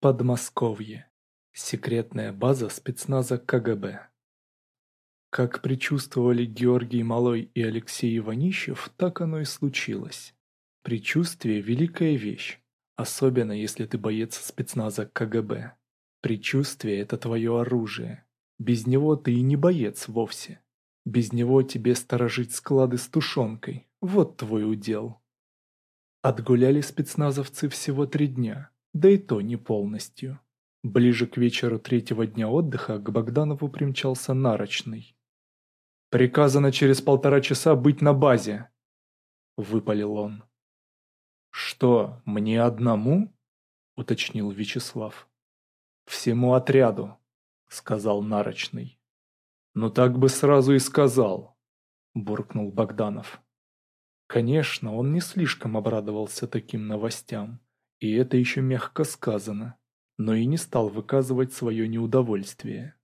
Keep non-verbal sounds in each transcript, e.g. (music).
Подмосковье. Секретная база спецназа КГБ. Как предчувствовали Георгий Малой и Алексей Иванищев, так оно и случилось. Причувствие – великая вещь, особенно если ты боец спецназа КГБ. Причувствие – это твое оружие. Без него ты и не боец вовсе. Без него тебе сторожить склады с тушенкой. Вот твой удел. Отгуляли спецназовцы всего три дня да и то не полностью. Ближе к вечеру третьего дня отдыха к Богданову примчался нарочный. «Приказано через полтора часа быть на базе», — выпалил он. «Что, мне одному?» — уточнил Вячеслав. «Всему отряду», — сказал нарочный. «Ну так бы сразу и сказал», — буркнул Богданов. Конечно, он не слишком обрадовался таким новостям. И это еще мягко сказано, но и не стал выказывать свое неудовольствие.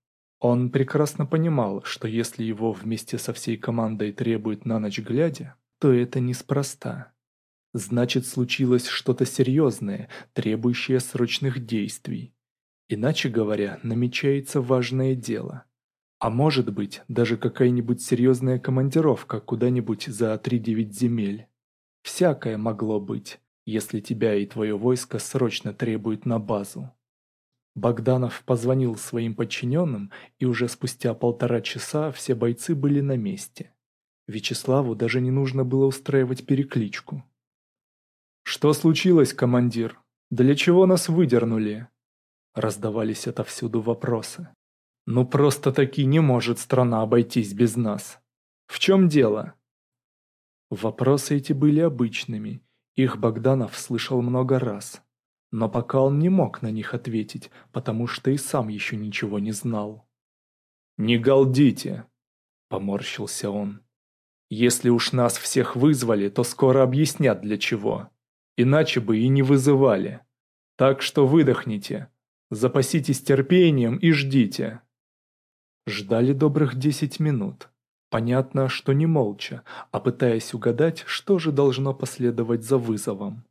Он прекрасно понимал, что если его вместе со всей командой требуют на ночь глядя, то это неспроста. Значит, случилось что-то серьезное, требующее срочных действий. Иначе говоря, намечается важное дело. А может быть, даже какая-нибудь серьезная командировка куда-нибудь за 3-9 земель. Всякое могло быть если тебя и твое войско срочно требуют на базу. Богданов позвонил своим подчиненным, и уже спустя полтора часа все бойцы были на месте. Вячеславу даже не нужно было устраивать перекличку. «Что случилось, командир? Для чего нас выдернули?» Раздавались отовсюду вопросы. «Ну просто таки не может страна обойтись без нас. В чем дело?» Вопросы эти были обычными, их Богданов слышал много раз, но пока он не мог на них ответить, потому что и сам еще ничего не знал. «Не галдите!» – поморщился он. «Если уж нас всех вызвали, то скоро объяснят для чего. Иначе бы и не вызывали. Так что выдохните, запаситесь терпением и ждите». Ждали добрых десять минут. Понятно, что не молча, а пытаясь угадать, что же должно последовать за вызовом.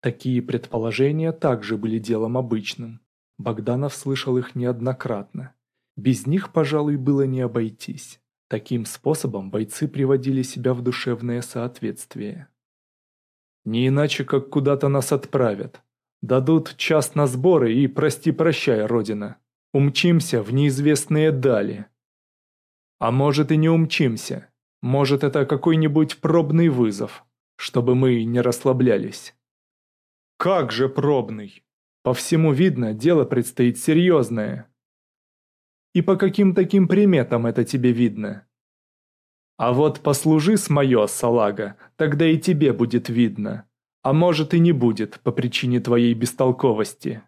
Такие предположения также были делом обычным. Богданов слышал их неоднократно. Без них, пожалуй, было не обойтись. Таким способом бойцы приводили себя в душевное соответствие. «Не иначе, как куда-то нас отправят. Дадут час на сборы и прости-прощай, Родина. Умчимся в неизвестные дали», а может и не умчимся. Может это какой-нибудь пробный вызов, чтобы мы не расслаблялись. Как же пробный? По всему видно, дело предстоит серьезное. И по каким таким приметам это тебе видно? А вот послужи с мое, салага, тогда и тебе будет видно. А может и не будет по причине твоей бестолковости.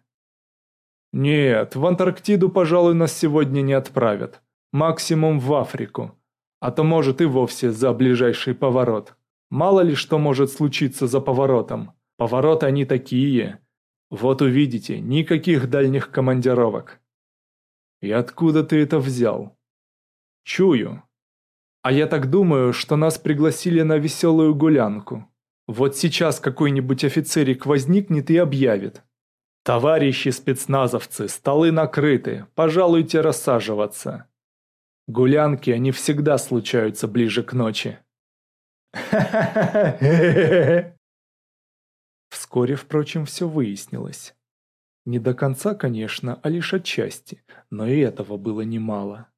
Нет, в Антарктиду, пожалуй, нас сегодня не отправят максимум в Африку, а то может и вовсе за ближайший поворот. Мало ли что может случиться за поворотом. Поворот они такие. Вот увидите, никаких дальних командировок. И откуда ты это взял? Чую. А я так думаю, что нас пригласили на веселую гулянку. Вот сейчас какой-нибудь офицерик возникнет и объявит. «Товарищи спецназовцы, столы накрыты, пожалуйте рассаживаться». Гулянки, они всегда случаются ближе к ночи. (laughs) Вскоре, впрочем, все выяснилось. Не до конца, конечно, а лишь отчасти, но и этого было немало.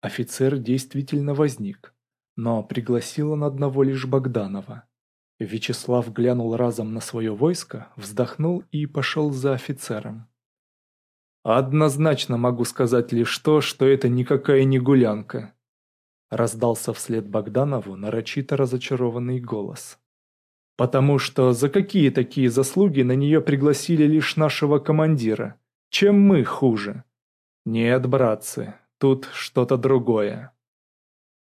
Офицер действительно возник, но пригласил он одного лишь Богданова. Вячеслав глянул разом на свое войско, вздохнул и пошел за офицером. Однозначно могу сказать лишь то, что это никакая не гулянка. Раздался вслед Богданову нарочито разочарованный голос. Потому что за какие такие заслуги на нее пригласили лишь нашего командира? Чем мы хуже? Нет, братцы, тут что-то другое.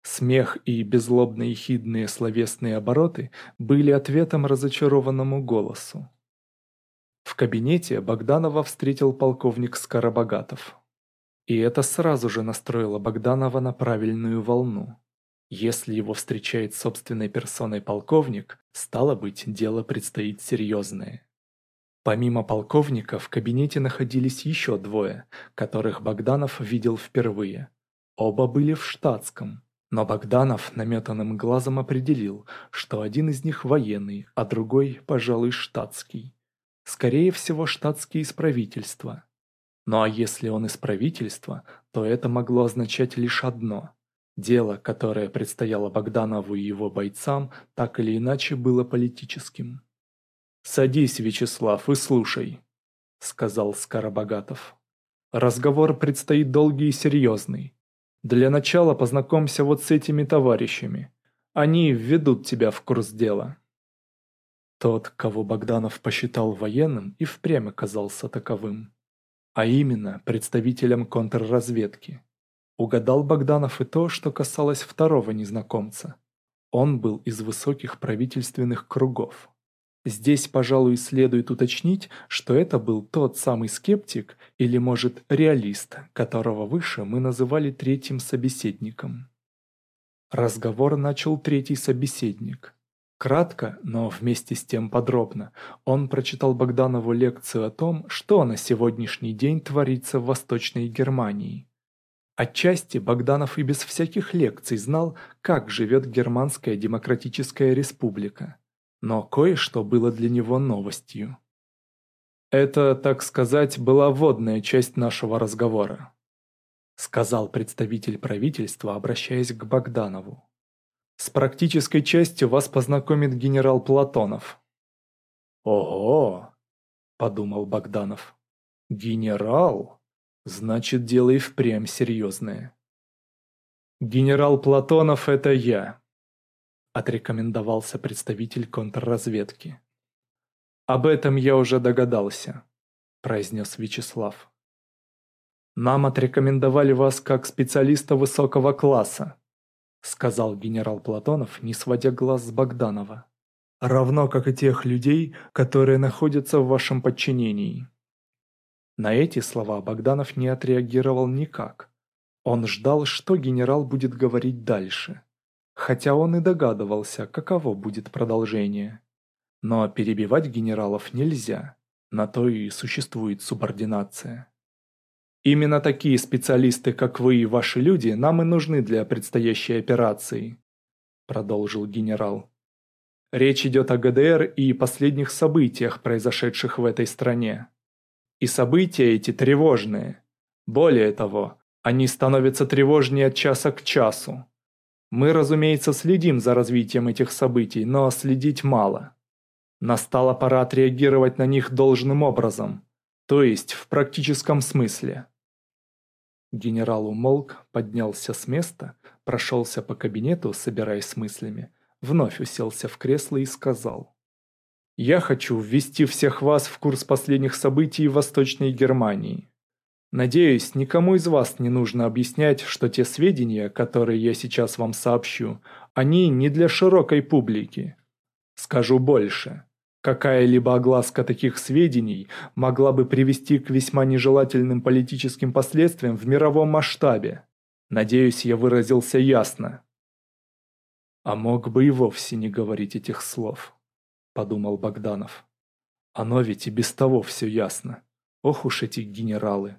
Смех и безлобные хидные словесные обороты были ответом разочарованному голосу. В кабинете Богданова встретил полковник Скоробогатов. И это сразу же настроило Богданова на правильную волну. Если его встречает собственной персоной полковник, стало быть, дело предстоит серьезное. Помимо полковника в кабинете находились еще двое, которых Богданов видел впервые. Оба были в штатском, но Богданов наметанным глазом определил, что один из них военный, а другой, пожалуй, штатский скорее всего, штатский из правительства. Ну а если он из правительства, то это могло означать лишь одно. Дело, которое предстояло Богданову и его бойцам, так или иначе было политическим. «Садись, Вячеслав, и слушай», — сказал Скоробогатов. «Разговор предстоит долгий и серьезный. Для начала познакомься вот с этими товарищами. Они введут тебя в курс дела». Тот, кого Богданов посчитал военным и впрямь оказался таковым. А именно, представителем контрразведки. Угадал Богданов и то, что касалось второго незнакомца. Он был из высоких правительственных кругов. Здесь, пожалуй, следует уточнить, что это был тот самый скептик или, может, реалист, которого выше мы называли третьим собеседником. Разговор начал третий собеседник – Кратко, но вместе с тем подробно, он прочитал Богданову лекцию о том, что на сегодняшний день творится в Восточной Германии. Отчасти Богданов и без всяких лекций знал, как живет Германская Демократическая Республика. Но кое-что было для него новостью. «Это, так сказать, была водная часть нашего разговора», сказал представитель правительства, обращаясь к Богданову. С практической частью вас познакомит генерал Платонов. Ого, подумал Богданов. Генерал? Значит, дело и впрямь серьезное. Генерал Платонов — это я, отрекомендовался представитель контрразведки. Об этом я уже догадался, произнес Вячеслав. Нам отрекомендовали вас как специалиста высокого класса сказал генерал Платонов, не сводя глаз с Богданова. «Равно как и тех людей, которые находятся в вашем подчинении». На эти слова Богданов не отреагировал никак. Он ждал, что генерал будет говорить дальше. Хотя он и догадывался, каково будет продолжение. Но перебивать генералов нельзя, на то и существует субординация. Именно такие специалисты, как вы и ваши люди, нам и нужны для предстоящей операции», – продолжил генерал. «Речь идет о ГДР и последних событиях, произошедших в этой стране. И события эти тревожные. Более того, они становятся тревожнее от часа к часу. Мы, разумеется, следим за развитием этих событий, но следить мало. Настала пора отреагировать на них должным образом, то есть в практическом смысле. Генерал умолк, поднялся с места, прошелся по кабинету, собираясь с мыслями, вновь уселся в кресло и сказал. «Я хочу ввести всех вас в курс последних событий в Восточной Германии. Надеюсь, никому из вас не нужно объяснять, что те сведения, которые я сейчас вам сообщу, они не для широкой публики. Скажу больше. Какая-либо огласка таких сведений могла бы привести к весьма нежелательным политическим последствиям в мировом масштабе. Надеюсь, я выразился ясно. «А мог бы и вовсе не говорить этих слов», — подумал Богданов. «Оно ведь и без того все ясно. Ох уж эти генералы.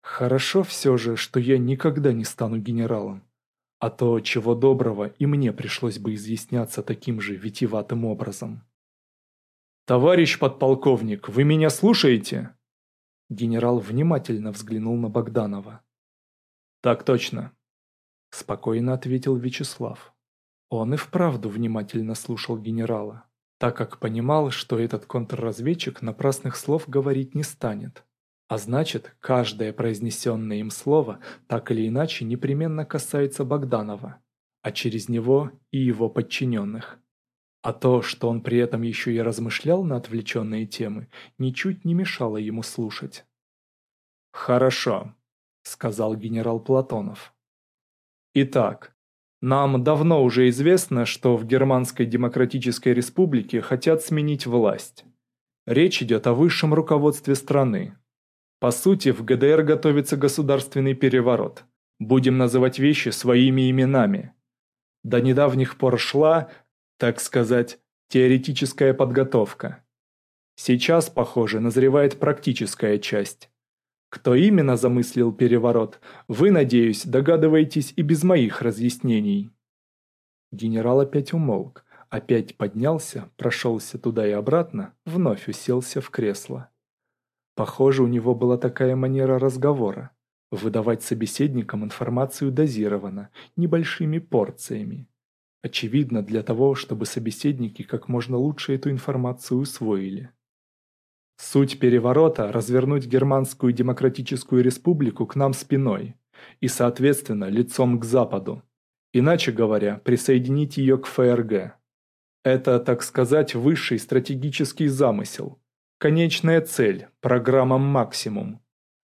Хорошо все же, что я никогда не стану генералом. А то, чего доброго, и мне пришлось бы изъясняться таким же витиватым образом». «Товарищ подполковник, вы меня слушаете?» Генерал внимательно взглянул на Богданова. «Так точно», – спокойно ответил Вячеслав. Он и вправду внимательно слушал генерала, так как понимал, что этот контрразведчик напрасных слов говорить не станет. А значит, каждое произнесенное им слово так или иначе непременно касается Богданова, а через него и его подчиненных. А то, что он при этом еще и размышлял на отвлеченные темы, ничуть не мешало ему слушать. «Хорошо», — сказал генерал Платонов. «Итак, нам давно уже известно, что в Германской Демократической Республике хотят сменить власть. Речь идет о высшем руководстве страны. По сути, в ГДР готовится государственный переворот. Будем называть вещи своими именами. До недавних пор шла так сказать, теоретическая подготовка. Сейчас, похоже, назревает практическая часть. Кто именно замыслил переворот, вы, надеюсь, догадываетесь и без моих разъяснений. Генерал опять умолк, опять поднялся, прошелся туда и обратно, вновь уселся в кресло. Похоже, у него была такая манера разговора – выдавать собеседникам информацию дозированно, небольшими порциями очевидно, для того, чтобы собеседники как можно лучше эту информацию усвоили. Суть переворота – развернуть Германскую Демократическую Республику к нам спиной и, соответственно, лицом к Западу. Иначе говоря, присоединить ее к ФРГ. Это, так сказать, высший стратегический замысел. Конечная цель – программа «Максимум».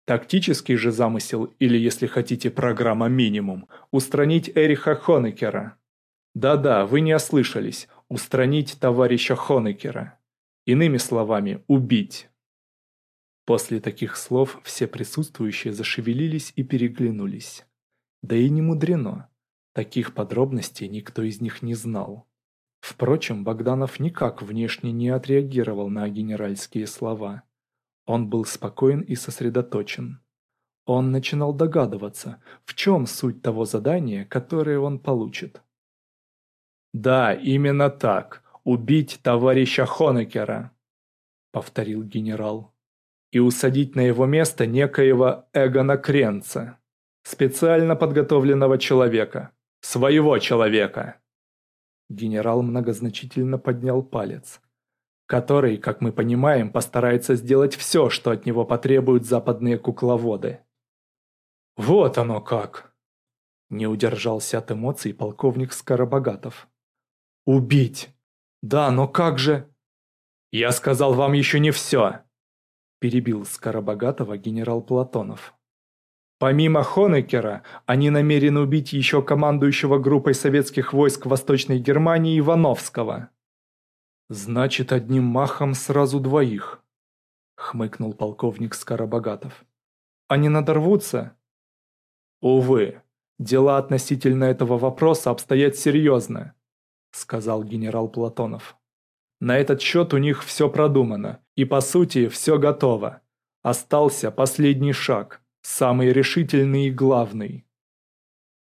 Тактический же замысел, или, если хотите, программа «Минимум» – устранить Эриха Хонекера – да-да, вы не ослышались. Устранить товарища Хонекера. Иными словами, убить. После таких слов все присутствующие зашевелились и переглянулись. Да и не мудрено. Таких подробностей никто из них не знал. Впрочем, Богданов никак внешне не отреагировал на генеральские слова. Он был спокоен и сосредоточен. Он начинал догадываться, в чем суть того задания, которое он получит. «Да, именно так. Убить товарища Хонекера», — повторил генерал. «И усадить на его место некоего Эгона Кренца, специально подготовленного человека, своего человека». Генерал многозначительно поднял палец, который, как мы понимаем, постарается сделать все, что от него потребуют западные кукловоды. «Вот оно как!» Не удержался от эмоций полковник Скоробогатов. «Убить! Да, но как же...» «Я сказал вам еще не все!» Перебил Скоробогатого генерал Платонов. Помимо Хонекера, они намерены убить еще командующего группой советских войск Восточной Германии Ивановского. «Значит, одним махом сразу двоих», — хмыкнул полковник Скоробогатов. «Они надорвутся?» «Увы, дела относительно этого вопроса обстоят серьезно сказал генерал Платонов. На этот счет у них все продумано, и по сути все готово. Остался последний шаг, самый решительный и главный.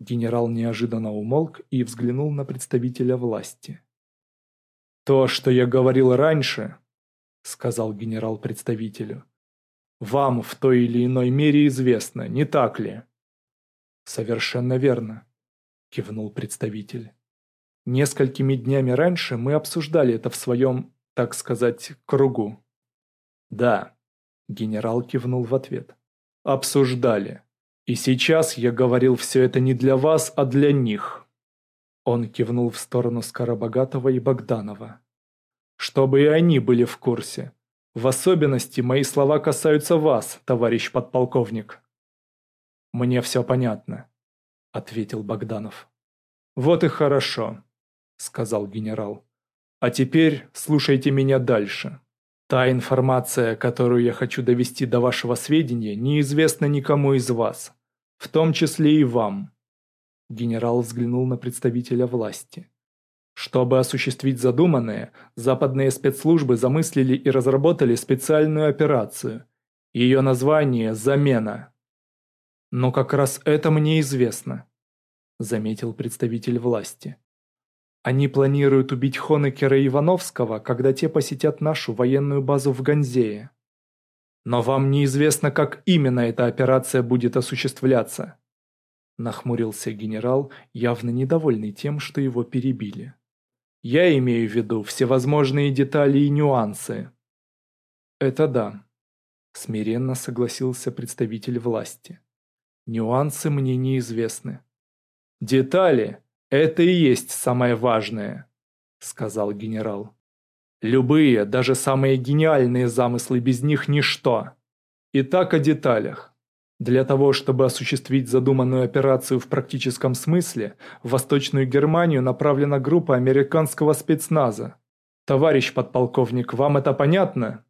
Генерал неожиданно умолк и взглянул на представителя власти. «То, что я говорил раньше», — сказал генерал представителю, — «вам в той или иной мере известно, не так ли?» «Совершенно верно», — кивнул представитель. Несколькими днями раньше мы обсуждали это в своем, так сказать, кругу. «Да», — генерал кивнул в ответ. «Обсуждали. И сейчас я говорил все это не для вас, а для них». Он кивнул в сторону Скоробогатого и Богданова. «Чтобы и они были в курсе. В особенности мои слова касаются вас, товарищ подполковник». «Мне все понятно», — ответил Богданов. «Вот и хорошо» сказал генерал. А теперь слушайте меня дальше. Та информация, которую я хочу довести до вашего сведения, неизвестна никому из вас, в том числе и вам. Генерал взглянул на представителя власти. Чтобы осуществить задуманное, западные спецслужбы замыслили и разработали специальную операцию. Ее название «Замена». «Но как раз это мне известно», – заметил представитель власти. Они планируют убить Хонекера и Ивановского, когда те посетят нашу военную базу в Ганзее. Но вам неизвестно, как именно эта операция будет осуществляться. Нахмурился генерал, явно недовольный тем, что его перебили. Я имею в виду всевозможные детали и нюансы. Это да. Смиренно согласился представитель власти. Нюансы мне неизвестны. Детали! «Это и есть самое важное», — сказал генерал. «Любые, даже самые гениальные замыслы без них – ничто. Итак, о деталях. Для того, чтобы осуществить задуманную операцию в практическом смысле, в Восточную Германию направлена группа американского спецназа. Товарищ подполковник, вам это понятно?»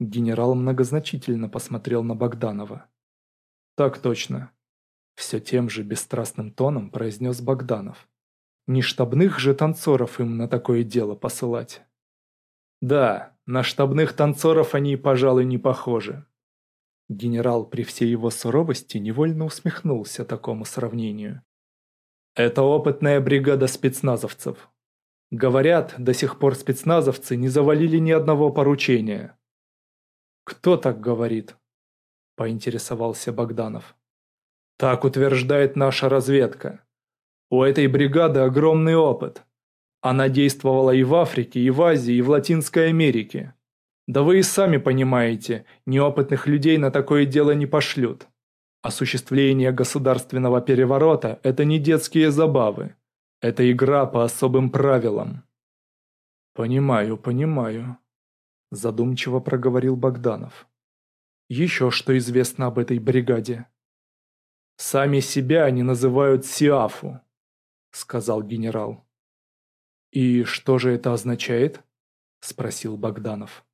Генерал многозначительно посмотрел на Богданова. «Так точно», все тем же бесстрастным тоном произнес Богданов. Не штабных же танцоров им на такое дело посылать. Да, на штабных танцоров они, пожалуй, не похожи. Генерал при всей его суровости невольно усмехнулся такому сравнению. Это опытная бригада спецназовцев. Говорят, до сих пор спецназовцы не завалили ни одного поручения. Кто так говорит? Поинтересовался Богданов. Так утверждает наша разведка. У этой бригады огромный опыт. Она действовала и в Африке, и в Азии, и в Латинской Америке. Да вы и сами понимаете, неопытных людей на такое дело не пошлют. Осуществление государственного переворота – это не детские забавы. Это игра по особым правилам. «Понимаю, понимаю», – задумчиво проговорил Богданов. «Еще что известно об этой бригаде?» «Сами себя они называют Сиафу», — сказал генерал. «И что же это означает?» — спросил Богданов.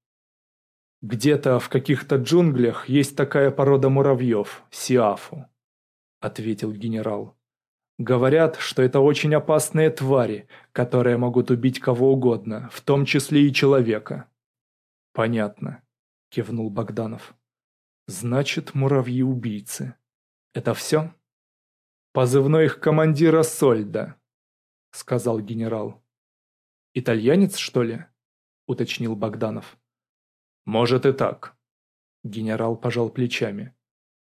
«Где-то в каких-то джунглях есть такая порода муравьев, Сиафу», — ответил генерал. «Говорят, что это очень опасные твари, которые могут убить кого угодно, в том числе и человека». «Понятно», — кивнул Богданов. «Значит, муравьи-убийцы». «Это все?» «Позывной их командира Сольда», — сказал генерал. «Итальянец, что ли?» — уточнил Богданов. «Может и так», — генерал пожал плечами.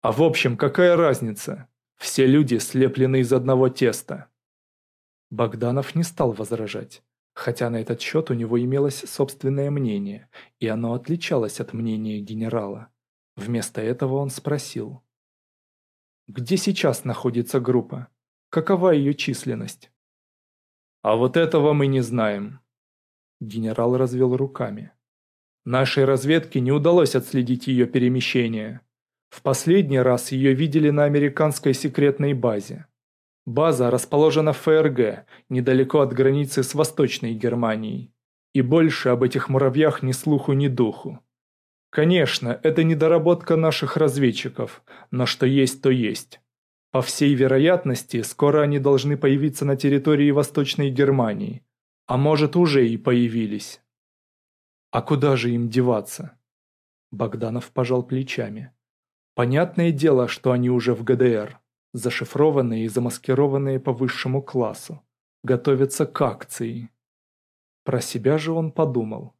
«А в общем, какая разница? Все люди слеплены из одного теста». Богданов не стал возражать, хотя на этот счет у него имелось собственное мнение, и оно отличалось от мнения генерала. Вместо этого он спросил. Где сейчас находится группа? Какова ее численность? А вот этого мы не знаем. Генерал развел руками. Нашей разведке не удалось отследить ее перемещение. В последний раз ее видели на американской секретной базе. База расположена в ФРГ, недалеко от границы с Восточной Германией. И больше об этих муравьях ни слуху, ни духу. Конечно, это недоработка наших разведчиков, но что есть, то есть. По всей вероятности, скоро они должны появиться на территории Восточной Германии, а может уже и появились. А куда же им деваться? Богданов пожал плечами. Понятное дело, что они уже в ГДР, зашифрованные и замаскированные по высшему классу, готовятся к акции. Про себя же он подумал.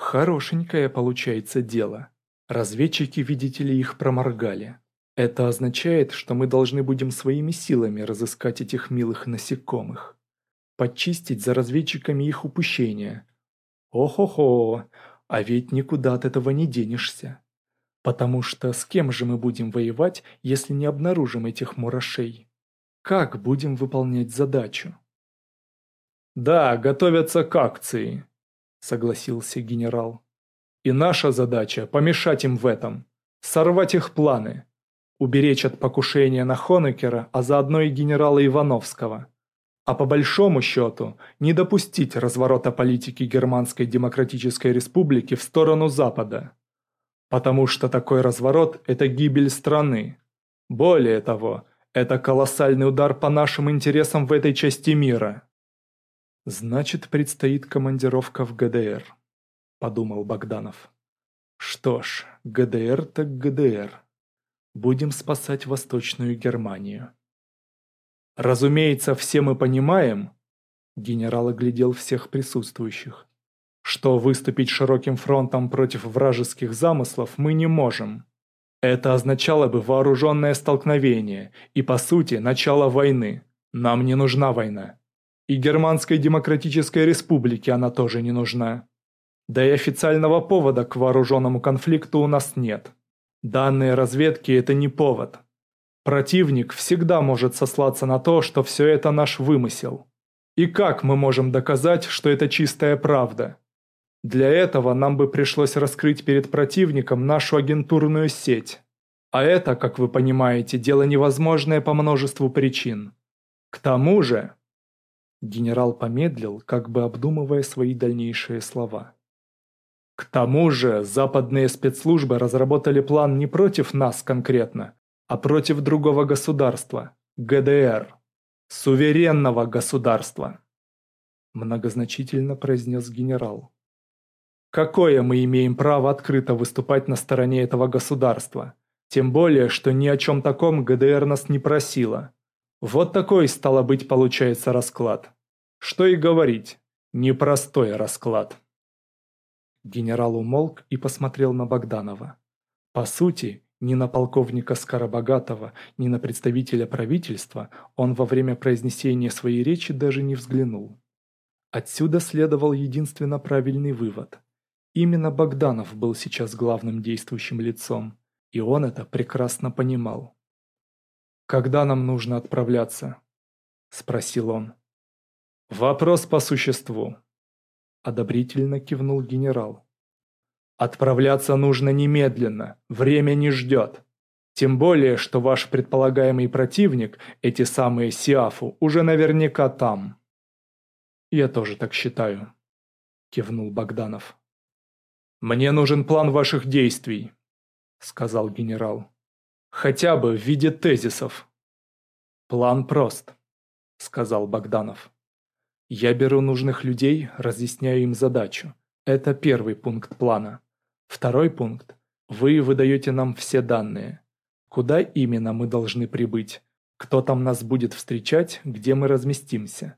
Хорошенькое получается дело. Разведчики, видите ли, их проморгали. Это означает, что мы должны будем своими силами разыскать этих милых насекомых. Подчистить за разведчиками их упущения. О-хо-хо, а ведь никуда от этого не денешься. Потому что с кем же мы будем воевать, если не обнаружим этих мурашей? Как будем выполнять задачу? Да, готовятся к акции согласился генерал. И наша задача помешать им в этом, сорвать их планы, уберечь от покушения на Хонекера, а заодно и генерала Ивановского. А по большому счету, не допустить разворота политики Германской Демократической Республики в сторону Запада. Потому что такой разворот – это гибель страны. Более того, это колоссальный удар по нашим интересам в этой части мира. «Значит, предстоит командировка в ГДР», — подумал Богданов. «Что ж, ГДР так ГДР. Будем спасать Восточную Германию». «Разумеется, все мы понимаем», — генерал оглядел всех присутствующих, «что выступить широким фронтом против вражеских замыслов мы не можем. Это означало бы вооруженное столкновение и, по сути, начало войны. Нам не нужна война». И Германской Демократической Республике она тоже не нужна. Да и официального повода к вооруженному конфликту у нас нет. Данные разведки – это не повод. Противник всегда может сослаться на то, что все это наш вымысел. И как мы можем доказать, что это чистая правда? Для этого нам бы пришлось раскрыть перед противником нашу агентурную сеть. А это, как вы понимаете, дело невозможное по множеству причин. К тому же, Генерал помедлил, как бы обдумывая свои дальнейшие слова. К тому же, западные спецслужбы разработали план не против нас конкретно, а против другого государства – ГДР. Суверенного государства. Многозначительно произнес генерал. Какое мы имеем право открыто выступать на стороне этого государства? Тем более, что ни о чем таком ГДР нас не просила. Вот такой, стало быть, получается расклад. Что и говорить, непростой расклад. Генерал умолк и посмотрел на Богданова. По сути, ни на полковника Скоробогатого, ни на представителя правительства он во время произнесения своей речи даже не взглянул. Отсюда следовал единственно правильный вывод. Именно Богданов был сейчас главным действующим лицом, и он это прекрасно понимал. «Когда нам нужно отправляться?» – спросил он. «Вопрос по существу», – одобрительно кивнул генерал. «Отправляться нужно немедленно, время не ждет. Тем более, что ваш предполагаемый противник, эти самые Сиафу, уже наверняка там». «Я тоже так считаю», – кивнул Богданов. «Мне нужен план ваших действий», – сказал генерал. Хотя бы в виде тезисов. «План прост», — сказал Богданов. «Я беру нужных людей, разъясняю им задачу. Это первый пункт плана. Второй пункт. Вы выдаете нам все данные. Куда именно мы должны прибыть? Кто там нас будет встречать, где мы разместимся?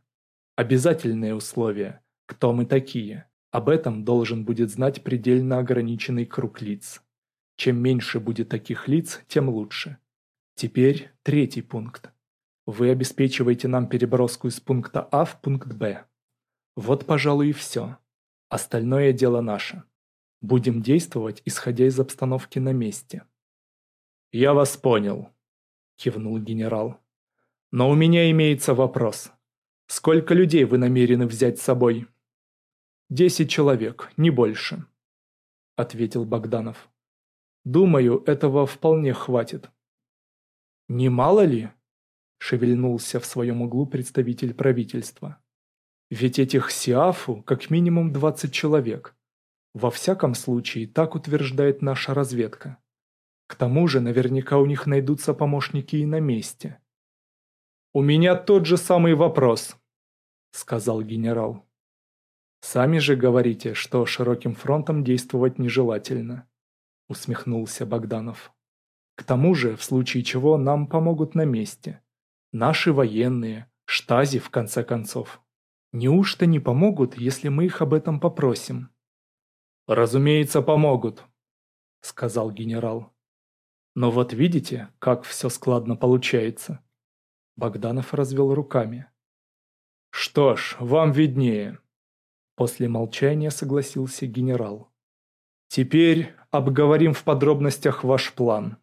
Обязательные условия. Кто мы такие? Об этом должен будет знать предельно ограниченный круг лиц. Чем меньше будет таких лиц, тем лучше. Теперь третий пункт. Вы обеспечиваете нам переброску из пункта А в пункт Б. Вот, пожалуй, и все. Остальное дело наше. Будем действовать, исходя из обстановки на месте. «Я вас понял», – кивнул генерал. «Но у меня имеется вопрос. Сколько людей вы намерены взять с собой?» «Десять человек, не больше», – ответил Богданов. Думаю, этого вполне хватит. Немало ли? Шевельнулся в своем углу представитель правительства. Ведь этих Сиафу как минимум 20 человек. Во всяком случае, так утверждает наша разведка. К тому же наверняка у них найдутся помощники и на месте. «У меня тот же самый вопрос», — сказал генерал. «Сами же говорите, что широким фронтом действовать нежелательно» усмехнулся Богданов. К тому же, в случае чего, нам помогут на месте. Наши военные, штази, в конце концов. Неужто не помогут, если мы их об этом попросим? «Разумеется, помогут», — сказал генерал. «Но вот видите, как все складно получается». Богданов развел руками. «Что ж, вам виднее», — после молчания согласился генерал. «Теперь обговорим в подробностях ваш план.